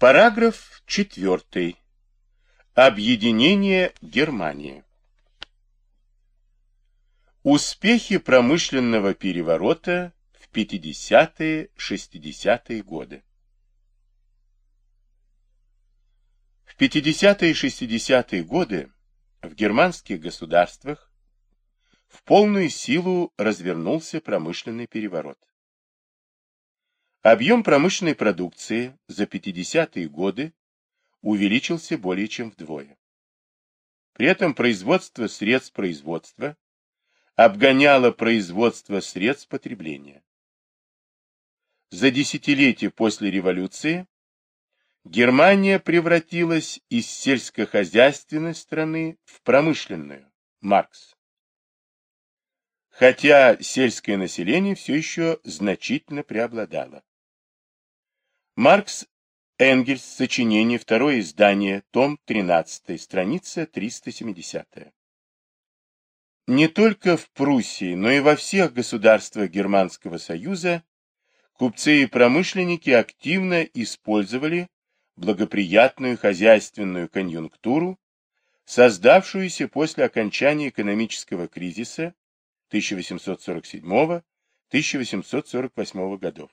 Параграф 4. Объединение Германии. Успехи промышленного переворота в 50-60-е годы. В 50-е и 60-е годы в германских государствах в полную силу развернулся промышленный переворот. Объем промышленной продукции за 50-е годы увеличился более чем вдвое. При этом производство средств производства обгоняло производство средств потребления. За десятилетие после революции Германия превратилась из сельскохозяйственной страны в промышленную. Маркс. Хотя сельское население все еще значительно преобладало. Маркс Энгельс, сочинение, второе издание, том 13, страница 370. Не только в Пруссии, но и во всех государствах Германского Союза купцы и промышленники активно использовали благоприятную хозяйственную конъюнктуру, создавшуюся после окончания экономического кризиса 1847-1848 годов.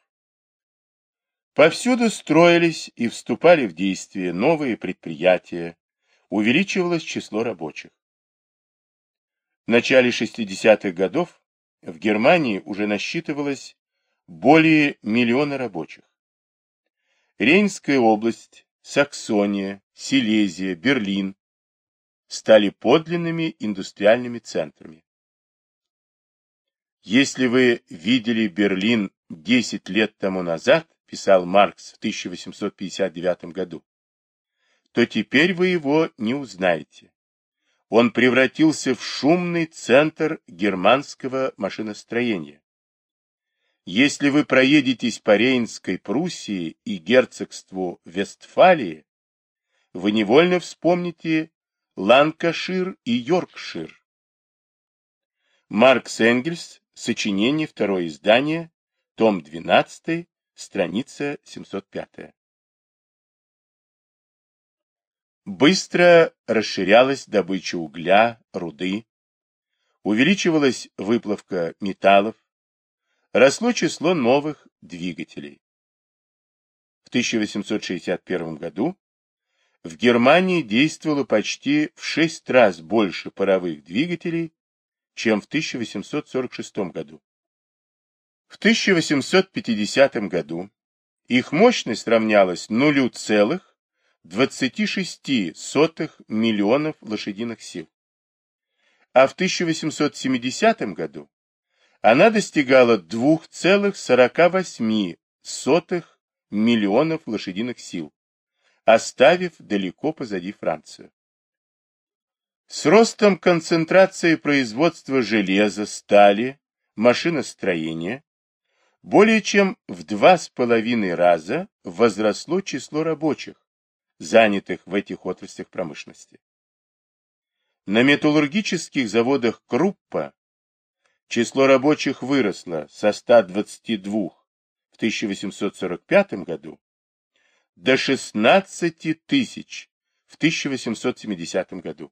Повсюду строились и вступали в действие новые предприятия, увеличивалось число рабочих. В начале 60-х годов в Германии уже насчитывалось более миллиона рабочих. Рейнская область, Саксония, Силезия, Берлин стали подлинными индустриальными центрами. Если вы видели Берлин 10 лет тому назад, писал Маркс в 1859 году, то теперь вы его не узнаете. Он превратился в шумный центр германского машиностроения. Если вы проедетесь по Рейнской Пруссии и герцогству Вестфалии, вы невольно вспомните Ланкашир и Йоркшир. Маркс Энгельс, сочинение, второе издание, том 12, страница 705. Быстро расширялась добыча угля, руды, увеличивалась выплавка металлов, росло число новых двигателей. В 1861 году в Германии действовало почти в шесть раз больше паровых двигателей, чем в 1846 году. В 1850 году их мощность равнялась 0,26 миллионов лошадиных сил, а в 1870 году она достигала 2,48 миллионов лошадиных сил, оставив далеко позади Францию. С ростом концентрации производства железа, стали, машиностроения более чем в два с половиной раза возросло число рабочих, занятых в этих отраслях промышленности. На металлургических заводах Круппа число рабочих выросло со 122 в 1845 году до 16 тысяч в 1870 году.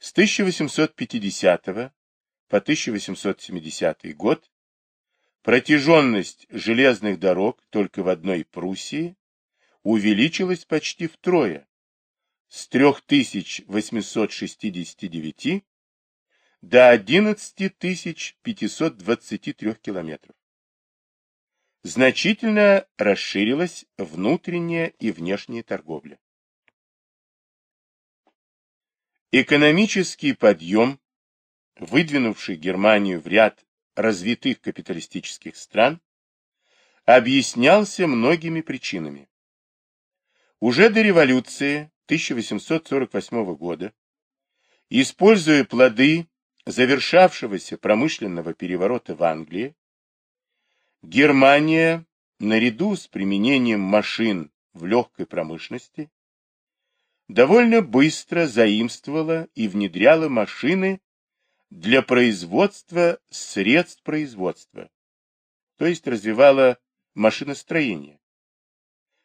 С 1850 по 1870 год Протяженность железных дорог только в одной Пруссии увеличилась почти втрое, с 3869 до 11523 километров. Значительно расширилась внутренняя и внешняя торговля. Экономический подъем, выдвинувший Германию в ряд развитых капиталистических стран объяснялся многими причинами. Уже до революции 1848 года, используя плоды завершавшегося промышленного переворота в Англии, Германия, наряду с применением машин в легкой промышленности, довольно быстро заимствовала и внедряла машины для производства средств производства, то есть развивала машиностроение.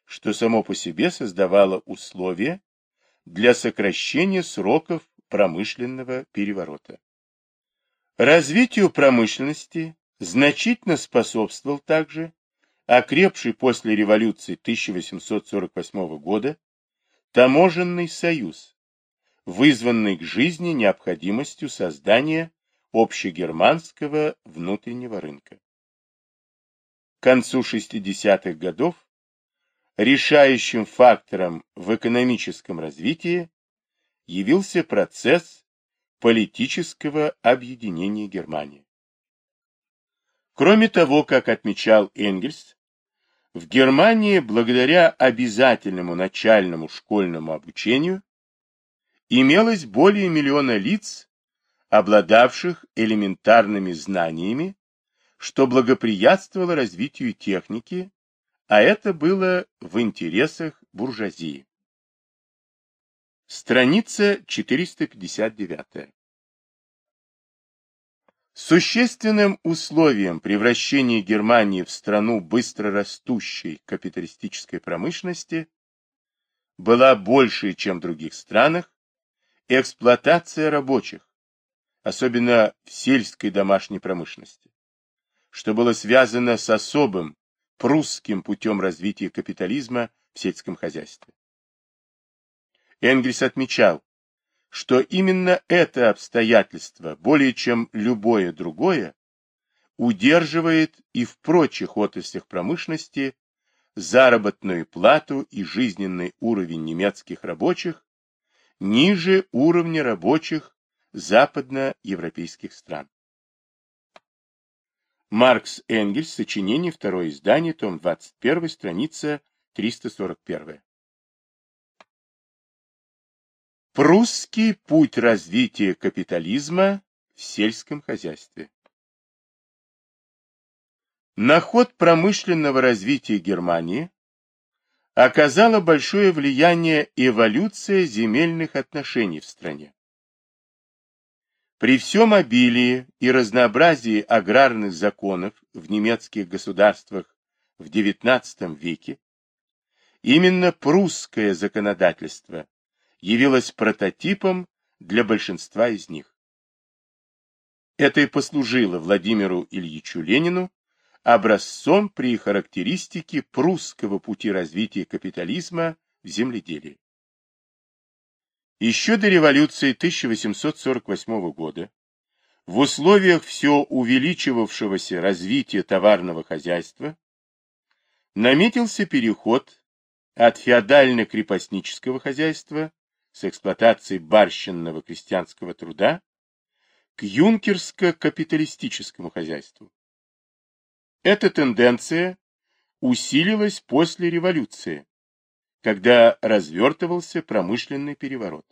что само по себе создавало условия для сокращения сроков промышленного переворота. Развитию промышленности значительно способствовал также окрепший после революции 1848 года таможенный союз, вызванный к жизни необходимостью создания общегерманского внутреннего рынка. К концу 60-х годов решающим фактором в экономическом развитии явился процесс политического объединения Германии. Кроме того, как отмечал Энгельс, в Германии благодаря обязательному начальному школьному обучению имелось более миллиона лиц, обладавших элементарными знаниями, что благоприятствовало развитию техники, а это было в интересах буржуазии. Страница 459. Существенным условием превращения Германии в страну быстрорастущей капиталистической промышленности была большая, чем в других странах, эксплуатация рабочих, особенно в сельской домашней промышленности, что было связано с особым прусским путем развития капитализма в сельском хозяйстве. Энгельс отмечал, что именно это обстоятельство, более чем любое другое, удерживает и в прочих отраслях промышленности заработную плату и жизненный уровень немецких рабочих ниже уровня рабочих западноевропейских стран. Маркс Энгельс, сочинение, второе издание, том 21, страница 341. Прусский путь развития капитализма в сельском хозяйстве. На ход промышленного развития Германии оказала большое влияние эволюция земельных отношений в стране. При всем обилии и разнообразии аграрных законов в немецких государствах в XIX веке именно прусское законодательство явилась прототипом для большинства из них. Это и послужило Владимиру Ильичу Ленину образцом при характеристике прусского пути развития капитализма в земледелии. Еще до революции 1848 года в условиях все увеличивавшегося развития товарного хозяйства наметился переход от феодально-крепостнического хозяйства с эксплуатацией барщинного крестьянского труда к юнкерско-капиталистическому хозяйству. Эта тенденция усилилась после революции, когда развертывался промышленный переворот.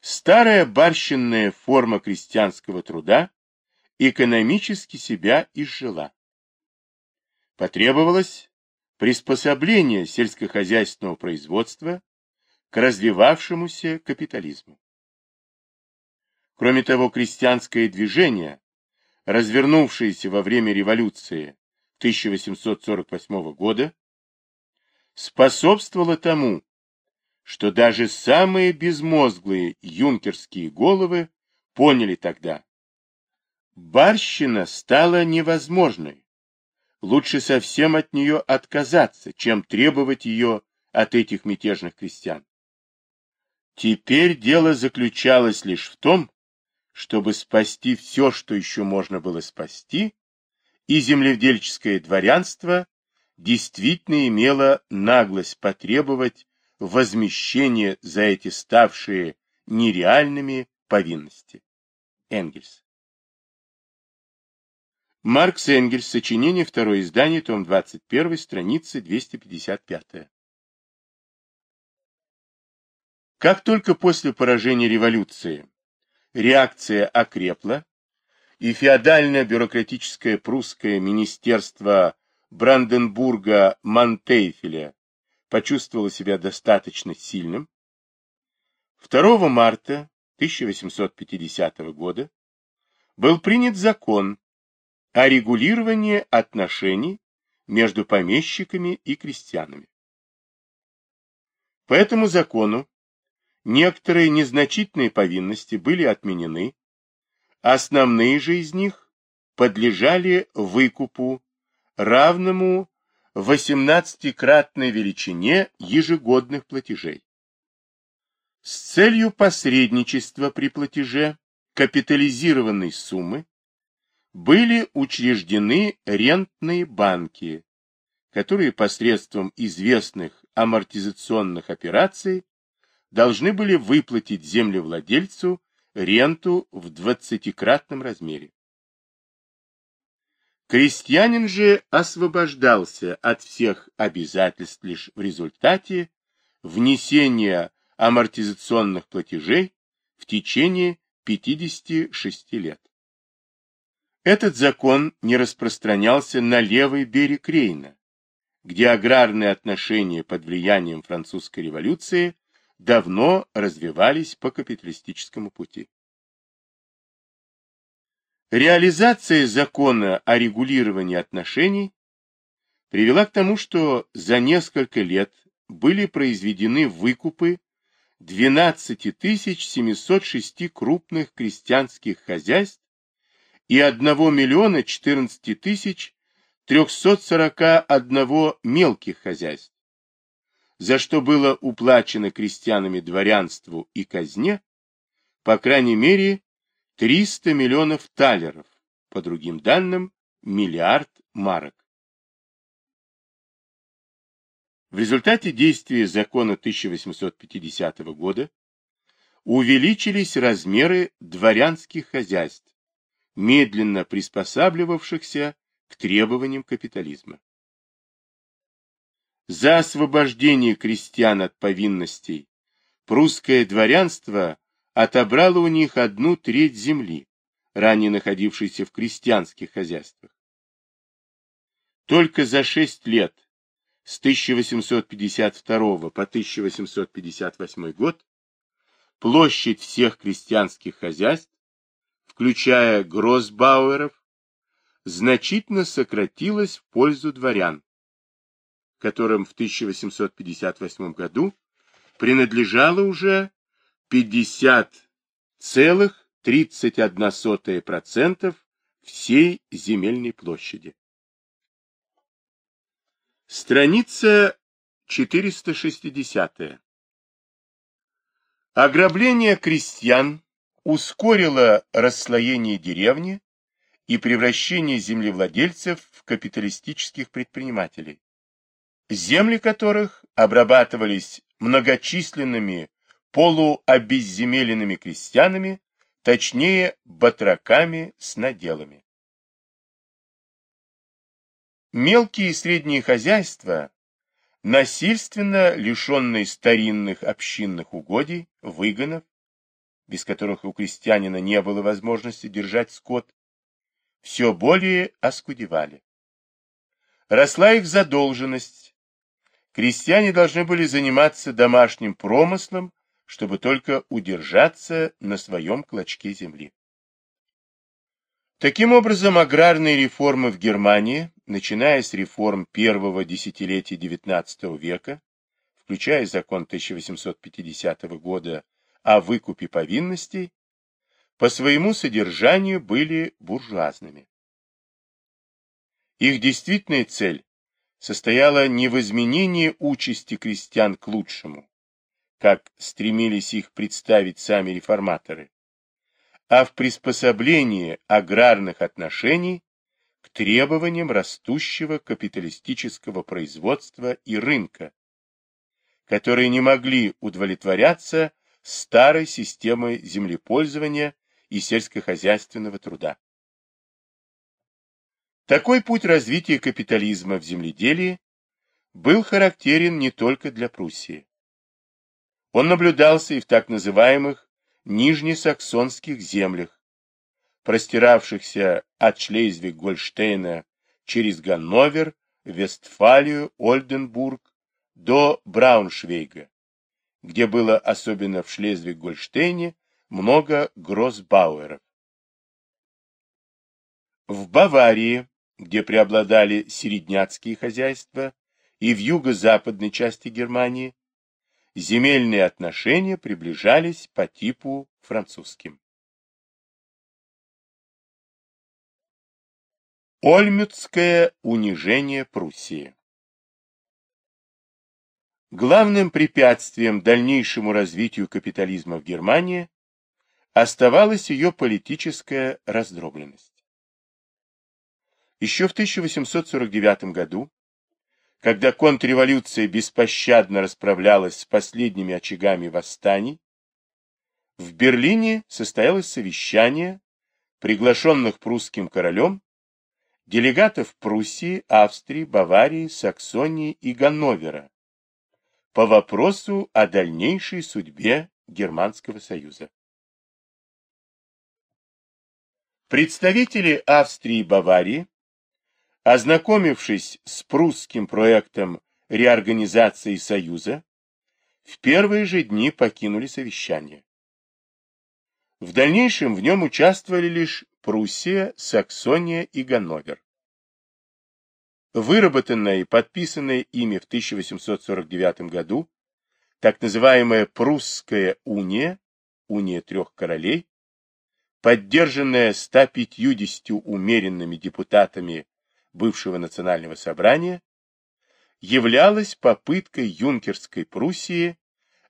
Старая барщинная форма крестьянского труда экономически себя изжила. Потребовалось приспособление сельскохозяйственного производства к развивавшемуся капитализму. Кроме того, крестьянское движение, развернувшееся во время революции 1848 года, способствовало тому, что даже самые безмозглые юнкерские головы поняли тогда, барщина стала невозможной. Лучше совсем от нее отказаться, чем требовать ее от этих мятежных крестьян. Теперь дело заключалось лишь в том, чтобы спасти все, что еще можно было спасти, и земледельческое дворянство действительно имело наглость потребовать возмещения за эти ставшие нереальными повинности. Энгельс. Маркс Энгельс, сочинение, второе издание, том 21, страница 255. Как только после поражения революции реакция окрепла, и феодально-бюрократическое прусское министерство Бранденбурга Мантейфеля почувствовало себя достаточно сильным, 2 марта 1850 года был принят закон о регулировании отношений между помещиками и крестьянами. По этому закону некоторые незначительные повинности были отменены, основные же из них подлежали выкупу, равному 18-кратной величине ежегодных платежей. С целью посредничества при платеже капитализированной суммы были учреждены рентные банки, которые посредством известных амортизационных операций должны были выплатить землевладельцу ренту в двадцатикратном размере. Крестьянин же освобождался от всех обязательств лишь в результате внесения амортизационных платежей в течение 56 лет. Этот закон не распространялся на левый берег Рейна, где аграрные отношения под влиянием французской революции давно развивались по капиталистическому пути. Реализация закона о регулировании отношений привела к тому, что за несколько лет были произведены выкупы 12 706 крупных крестьянских хозяйств и 1 миллиона 14 тысяч 341 мелких хозяйств, за что было уплачено крестьянами дворянству и казне, по крайней мере, 300 миллионов талеров, по другим данным, миллиард марок. В результате действия закона 1850 года увеличились размеры дворянских хозяйств, медленно приспосабливавшихся к требованиям капитализма. За освобождение крестьян от повинностей прусское дворянство отобрала у них одну треть земли, ранее находившейся в крестьянских хозяйствах. Только за шесть лет, с 1852 по 1858 год, площадь всех крестьянских хозяйств, включая Гроссбауэров, значительно сократилась в пользу дворян, которым в 1858 году принадлежало уже 50,31% всей земельной площади. Страница 460. Ограбление крестьян ускорило расслоение деревни и превращение землевладельцев в капиталистических предпринимателей, земли которых обрабатывались многочисленными полуобезземеленными крестьянами, точнее, батраками с наделами. Мелкие и средние хозяйства, насильственно лишенные старинных общинных угодий, выгонов, без которых у крестьянина не было возможности держать скот, все более оскудевали. Росла их задолженность. Крестьяне должны были заниматься домашним промыслом чтобы только удержаться на своем клочке земли. Таким образом, аграрные реформы в Германии, начиная с реформ первого десятилетия XIX века, включая закон 1850 года о выкупе повинностей, по своему содержанию были буржуазными. Их действительная цель состояла не в изменении участи крестьян к лучшему, как стремились их представить сами реформаторы, а в приспособлении аграрных отношений к требованиям растущего капиталистического производства и рынка, которые не могли удовлетворяться старой системой землепользования и сельскохозяйственного труда. Такой путь развития капитализма в земледелии был характерен не только для Пруссии. Он наблюдался и в так называемых нижнесаксонских землях, простиравшихся от Шлезвиг-Гольштейна через Ганновер, Вестфалию, Ольденбург до Брауншвейга, где было особенно в Шлезвиг-Гольштейне много гроссбауэров. В Баварии, где преобладали середняцкие хозяйства, и в юго-западной части Германии, земельные отношения приближались по типу французским. Ольмюцкое унижение Пруссии Главным препятствием дальнейшему развитию капитализма в Германии оставалась ее политическая раздробленность. Еще в 1849 году, когда контрреволюция беспощадно расправлялась с последними очагами восстаний, в Берлине состоялось совещание приглашенных прусским королем делегатов Пруссии, Австрии, Баварии, Саксонии и Ганновера по вопросу о дальнейшей судьбе Германского союза. Представители Австрии и Баварии, ознакомившись с прусским проектом реорганизации Союза, в первые же дни покинули совещание. В дальнейшем в нем участвовали лишь Пруссия, Саксония и Ганновер. Выработанная и подписанная ими в 1849 году так называемая Прусская уния, уния трех королей, поддержанная 150 умеренными депутатами бывшего национального собрания, являлась попыткой юнкерской Пруссии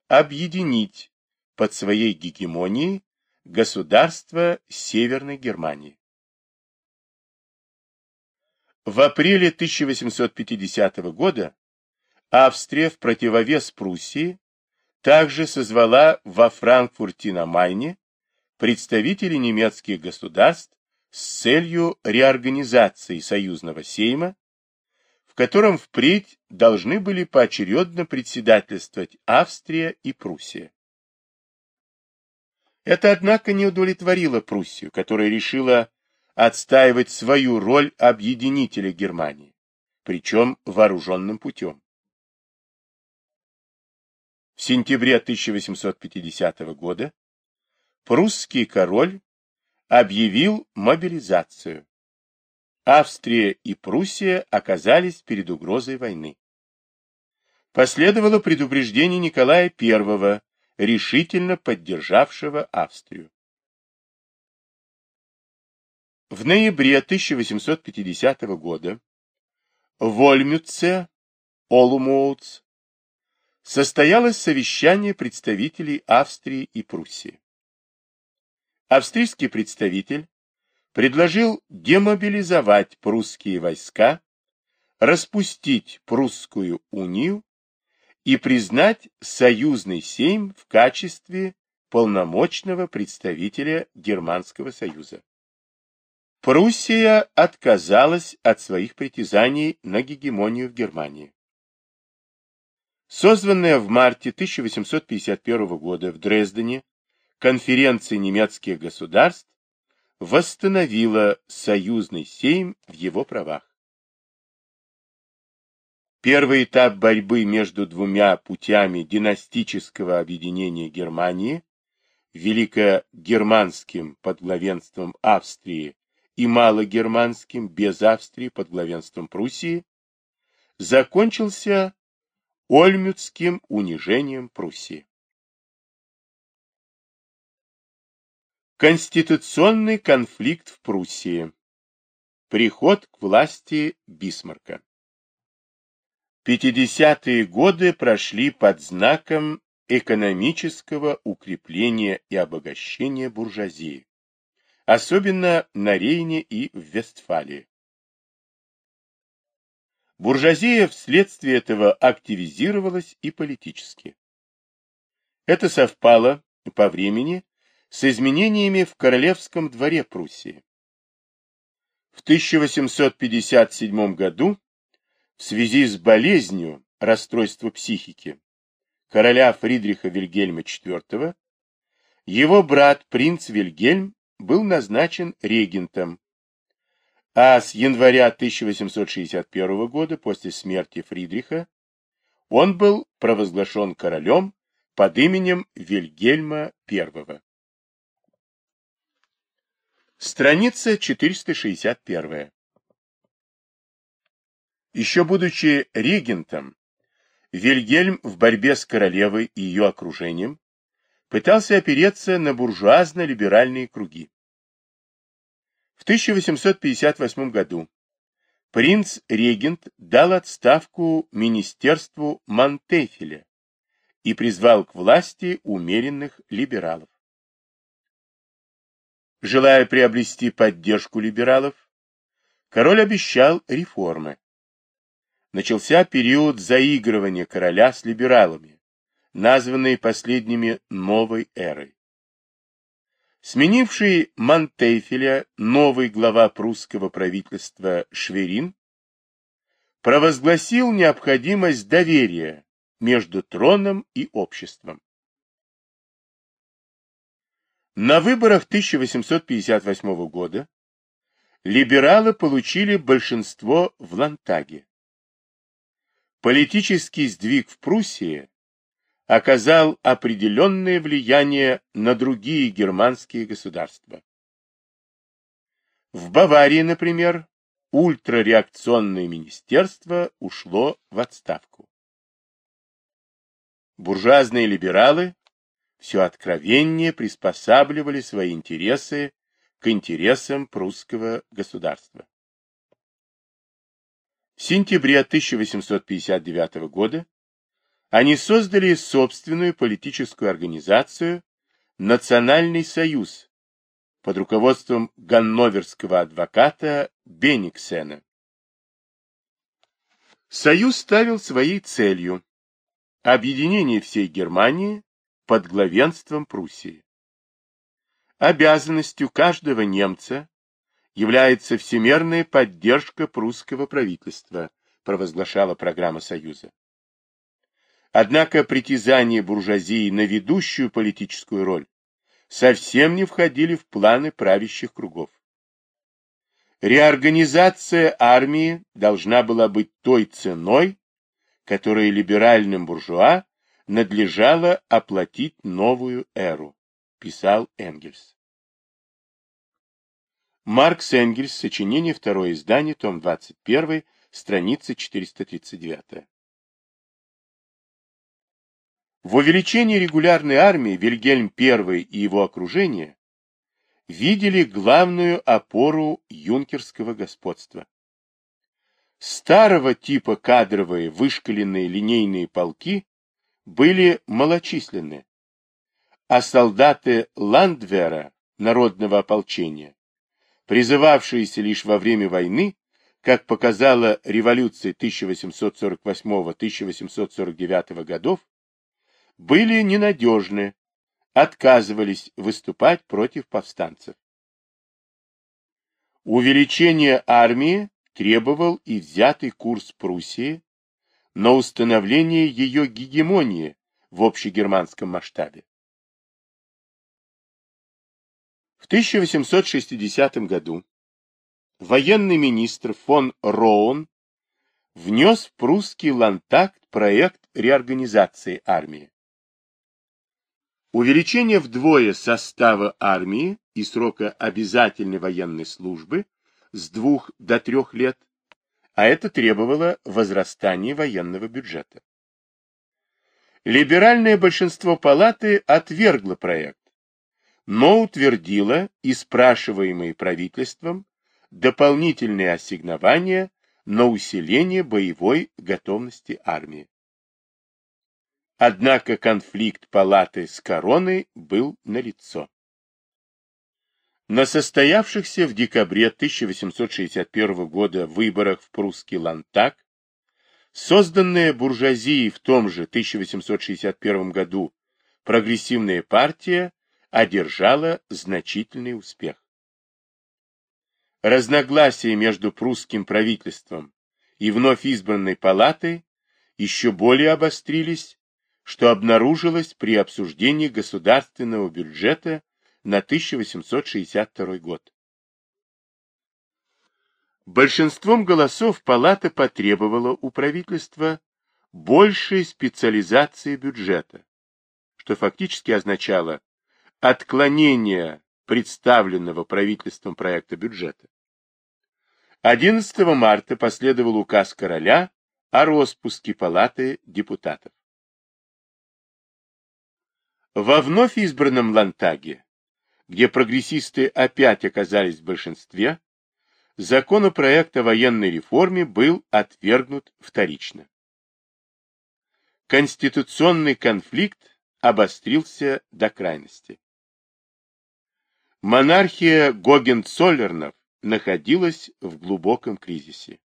объединить под своей гегемонией государство Северной Германии. В апреле 1850 года Австрия в противовес Пруссии также созвала во Франкфурте на Майне представителей немецких государств с целью реорганизации союзного сейма, в котором впредь должны были поочередно председательствовать Австрия и Пруссия. Это, однако, не удовлетворило Пруссию, которая решила отстаивать свою роль объединителя Германии, причем вооруженным путем. В сентябре 1850 года прусский король объявил мобилизацию. Австрия и Пруссия оказались перед угрозой войны. Последовало предупреждение Николая I, решительно поддержавшего Австрию. В ноябре 1850 года в Ольмюце, Олумоутс, состоялось совещание представителей Австрии и Пруссии. Австрийский представитель предложил демобилизовать прусские войска, распустить прусскую унию и признать союзный сейм в качестве полномочного представителя Германского союза. Пруссия отказалась от своих притязаний на гегемонию в Германии. Созванная в марте 1851 года в Дрездене конференция немецких государств восстановила союзный сейм в его правах. Первый этап борьбы между двумя путями династического объединения Германии, великогерманским под главенством Австрии и малогерманским без Австрии под главенством Пруссии, закончился Ольмюцким унижением Пруссии. Конституционный конфликт в Пруссии. Приход к власти Бисмарка. 50-е годы прошли под знаком экономического укрепления и обогащения буржуазии особенно на Рейне и в Вестфалии. Буржуазия вследствие этого активизировалась и политически. Это совпало по времени с изменениями в королевском дворе Пруссии. В 1857 году в связи с болезнью расстройства психики короля Фридриха Вильгельма IV его брат принц Вильгельм был назначен регентом, а с января 1861 года, после смерти Фридриха, он был провозглашен королем под именем Вильгельма I. Страница 461. Еще будучи регентом, Вильгельм в борьбе с королевой и ее окружением пытался опереться на буржуазно-либеральные круги. В 1858 году принц-регент дал отставку министерству Монтефеля и призвал к власти умеренных либералов. Желая приобрести поддержку либералов, король обещал реформы. Начался период заигрывания короля с либералами, названный последними новой эрой. Сменивший Монтейфеля новый глава прусского правительства Шверин провозгласил необходимость доверия между троном и обществом. На выборах 1858 года либералы получили большинство в Лантаге. Политический сдвиг в Пруссии оказал определенное влияние на другие германские государства. В Баварии, например, ультрареакционное министерство ушло в отставку. Буржуазные либералы все откровеннее приспосабливали свои интересы к интересам прусского государства. В сентябре 1859 года они создали собственную политическую организацию Национальный союз под руководством ганноверского адвоката Бениксена. Союз ставил своей целью объединение всей Германии под главенством Пруссии. Обязанностью каждого немца является всемерная поддержка прусского правительства, провозглашала программа Союза. Однако притязания буржуазии на ведущую политическую роль совсем не входили в планы правящих кругов. Реорганизация армии должна была быть той ценой, которой либеральным буржуа надлежало оплатить новую эру, писал Энгельс. Маркс Энгельс, сочинение, второе издание, том 21, страница 439. В увеличении регулярной армии Вильгельм I и его окружение видели главную опору юнкерского господства. Старого типа кадровые вышкаленные линейные полки были малочисленны, а солдаты Ландвера, народного ополчения, призывавшиеся лишь во время войны, как показала революция 1848-1849 годов, были ненадежны, отказывались выступать против повстанцев. Увеличение армии требовал и взятый курс Пруссии на установление ее гегемонии в общегерманском масштабе. В 1860 году военный министр фон Роун внес в прусский лантакт проект реорганизации армии. Увеличение вдвое состава армии и срока обязательной военной службы с двух до трех лет а это требовало возрастания военного бюджета. Либеральное большинство палаты отвергло проект, но утвердило и спрашиваемые правительством дополнительные ассигнования на усиление боевой готовности армии. Однако конфликт палаты с короной был налицо. На состоявшихся в декабре 1861 года выборах в прусский Лантак, созданная буржуазией в том же 1861 году прогрессивная партия одержала значительный успех. Разногласия между прусским правительством и вновь избранной палатой еще более обострились, что обнаружилось при обсуждении государственного бюджета на 1862 год. Большинством голосов палата потребовала у правительства большей специализации бюджета, что фактически означало отклонение представленного правительством проекта бюджета. 11 марта последовал указ короля о распуске палаты депутатов. Во вновь избранном Лантаге, где прогрессисты опять оказались в большинстве, законопроект о военной реформе был отвергнут вторично. Конституционный конфликт обострился до крайности. Монархия Гогенцоллернов находилась в глубоком кризисе.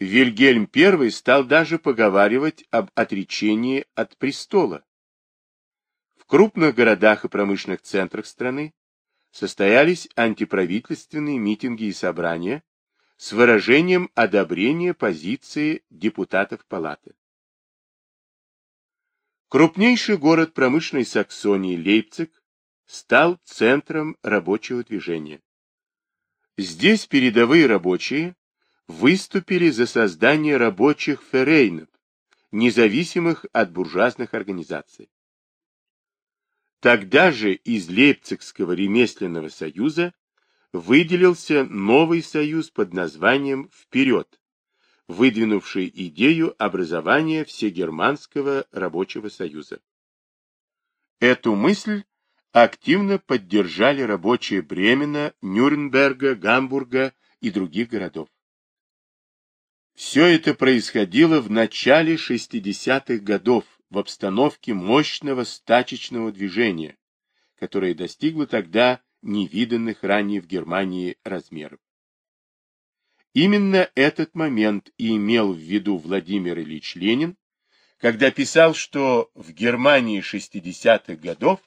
Вильгельм I стал даже поговаривать об отречении от престола. В крупных городах и промышленных центрах страны состоялись антиправительственные митинги и собрания с выражением одобрения позиции депутатов палаты. Крупнейший город промышленной Саксонии Лейпциг стал центром рабочего движения. Здесь передовые рабочие выступили за создание рабочих феррейнов, независимых от буржуазных организаций. Тогда же из Лейпцигского ремесленного союза выделился новый союз под названием «Вперед», выдвинувший идею образования Всегерманского рабочего союза. Эту мысль активно поддержали рабочие Бремена, Нюрнберга, Гамбурга и других городов. Все это происходило в начале 60-х годов в обстановке мощного стачечного движения, которое достигло тогда невиданных ранее в Германии размеров. Именно этот момент и имел в виду Владимир Ильич Ленин, когда писал, что в Германии 60-х годов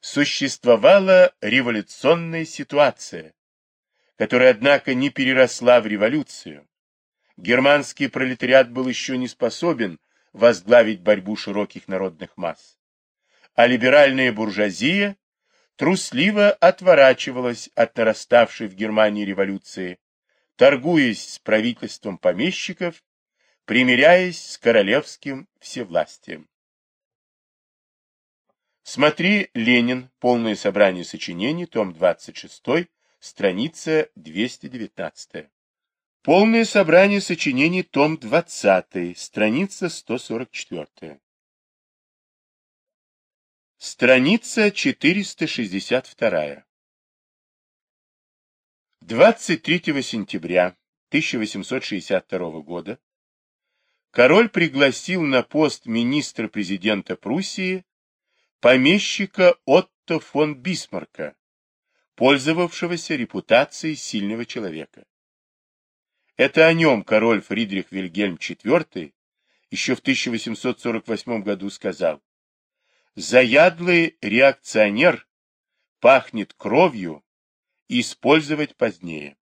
существовала революционная ситуация, которая, однако, не переросла в революцию. Германский пролетариат был еще не способен возглавить борьбу широких народных масс, а либеральная буржуазия трусливо отворачивалась от нараставшей в Германии революции, торгуясь с правительством помещиков, примиряясь с королевским всевластием. Смотри Ленин. Полное собрание сочинений. Том 26. Страница 219. Полное собрание сочинений. Том 20. Страница 144. Страница 462. 23 сентября 1862 года король пригласил на пост министра-президента Пруссии помещика Отто фон Бисмарка, пользовавшегося репутацией сильного человека. Это о нем король Фридрих Вильгельм IV еще в 1848 году сказал «Заядлый реакционер пахнет кровью, использовать позднее».